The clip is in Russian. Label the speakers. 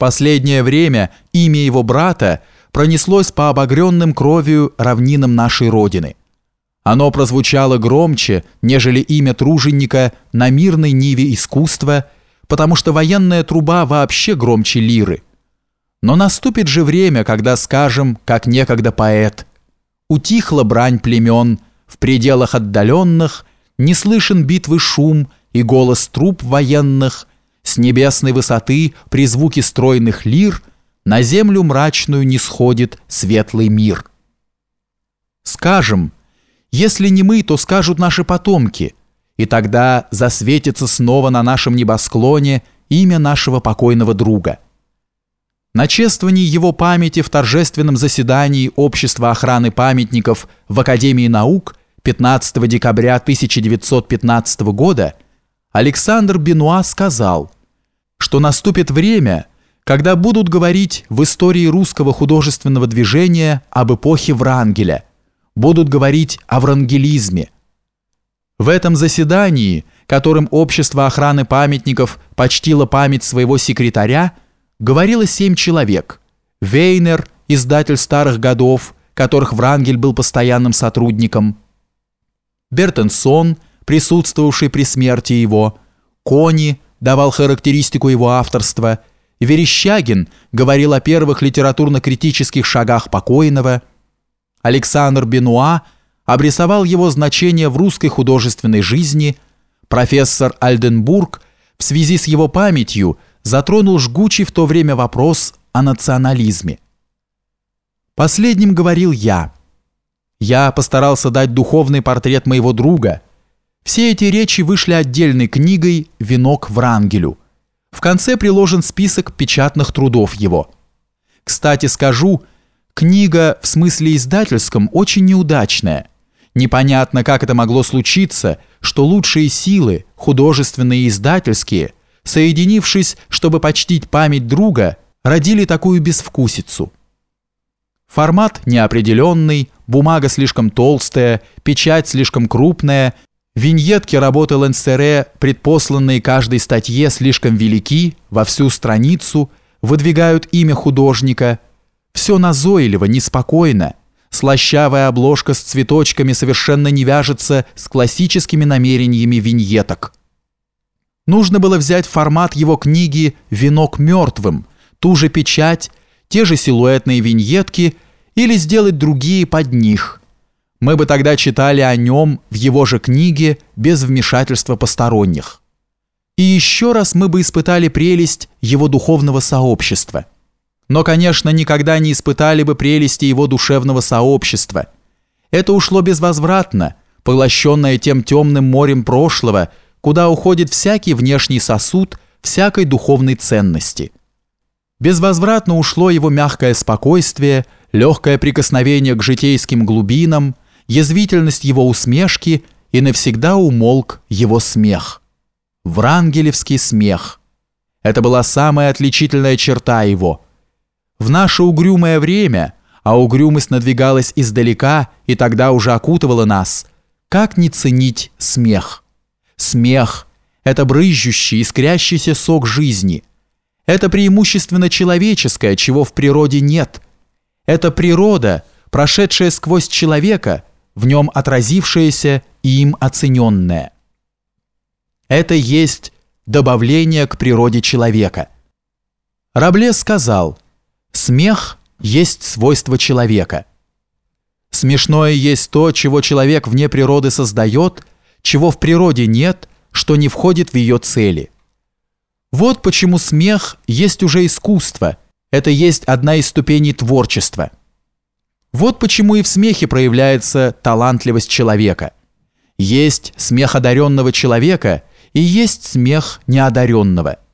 Speaker 1: последнее время имя его брата пронеслось по обогренным кровью равнинам нашей Родины. Оно прозвучало громче, нежели имя труженика на мирной ниве искусства, потому что военная труба вообще громче лиры. Но наступит же время, когда скажем, как некогда поэт, «Утихла брань племен, в пределах отдаленных не слышен битвы шум и голос труп военных, с небесной высоты при звуке стройных лир на землю мрачную не сходит светлый мир». Скажем, если не мы, то скажут наши потомки, и тогда засветится снова на нашем небосклоне имя нашего покойного друга. На чествовании его памяти в торжественном заседании Общества охраны памятников в Академии наук 15 декабря 1915 года Александр Бенуа сказал, что наступит время, когда будут говорить в истории русского художественного движения об эпохе Врангеля – будут говорить о врангелизме. В этом заседании, которым Общество охраны памятников почтило память своего секретаря, говорило семь человек. Вейнер, издатель старых годов, которых Врангель был постоянным сотрудником, Бертенсон, присутствовавший при смерти его, Кони давал характеристику его авторства, Верещагин говорил о первых литературно-критических шагах покойного – Александр Бенуа обрисовал его значение в русской художественной жизни, профессор Альденбург в связи с его памятью затронул жгучий в то время вопрос о национализме. Последним говорил я. Я постарался дать духовный портрет моего друга. Все эти речи вышли отдельной книгой «Венок Врангелю». В конце приложен список печатных трудов его. Кстати, скажу, Книга в смысле издательском очень неудачная. Непонятно, как это могло случиться, что лучшие силы, художественные и издательские, соединившись, чтобы почтить память друга, родили такую безвкусицу. Формат неопределенный, бумага слишком толстая, печать слишком крупная, виньетки работы Ленсере, предпосланные каждой статье, слишком велики, во всю страницу, выдвигают имя художника – все назойливо, неспокойно. Слащавая обложка с цветочками совершенно не вяжется с классическими намерениями виньеток. Нужно было взять формат его книги «Венок мертвым», ту же печать, те же силуэтные виньетки или сделать другие под них. Мы бы тогда читали о нем в его же книге без вмешательства посторонних. И еще раз мы бы испытали прелесть его духовного сообщества – но, конечно, никогда не испытали бы прелести его душевного сообщества. Это ушло безвозвратно, поглощенное тем темным морем прошлого, куда уходит всякий внешний сосуд всякой духовной ценности. Безвозвратно ушло его мягкое спокойствие, легкое прикосновение к житейским глубинам, язвительность его усмешки и навсегда умолк его смех. Врангелевский смех. Это была самая отличительная черта его – в наше угрюмое время, а угрюмость надвигалась издалека и тогда уже окутывала нас, как не ценить смех? Смех – это брызжущий, искрящийся сок жизни. Это преимущественно человеческое, чего в природе нет. Это природа, прошедшая сквозь человека, в нем отразившаяся и им оцененная. Это есть добавление к природе человека. Рабле сказал – Смех есть свойство человека. Смешное есть то, чего человек вне природы создает, чего в природе нет, что не входит в ее цели. Вот почему смех есть уже искусство, это есть одна из ступеней творчества. Вот почему и в смехе проявляется талантливость человека. Есть смех одаренного человека и есть смех неодаренного –